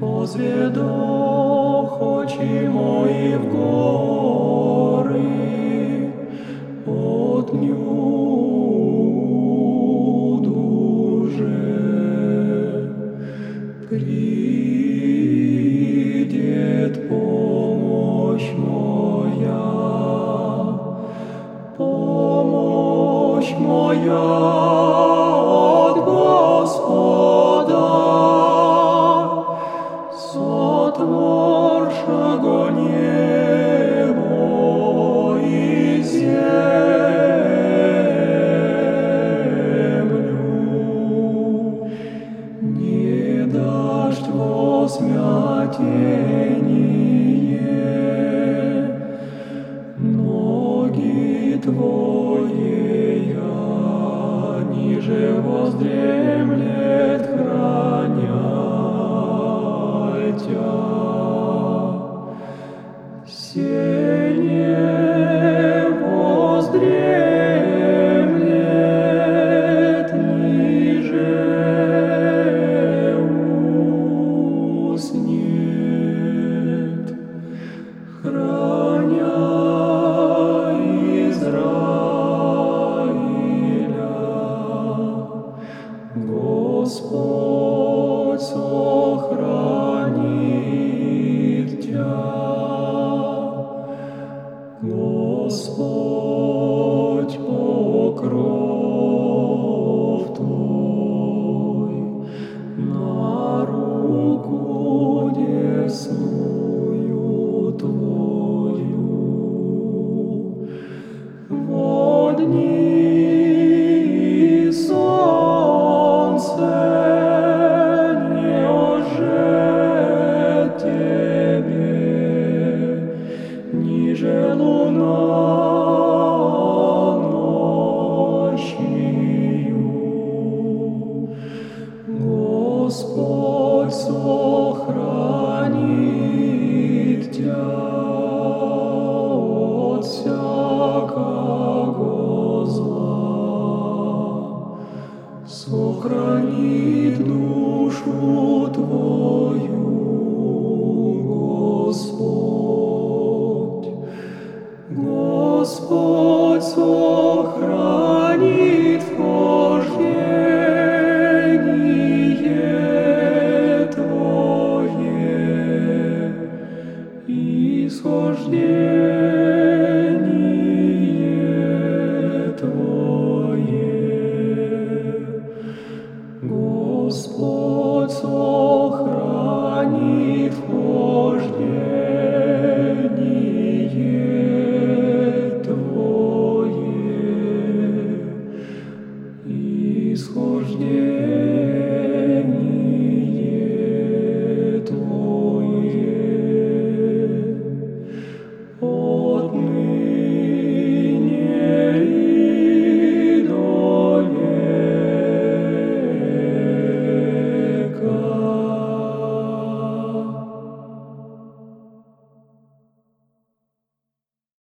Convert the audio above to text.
Бо звідох очі мої вгори от дню дуже придет помощь моя, помощь моя. rainy. Господь сохранит тебя. Господь всякого зла. сохранит душу Твою, Господь, Господь, сохрани вхождение Твое, исхождение.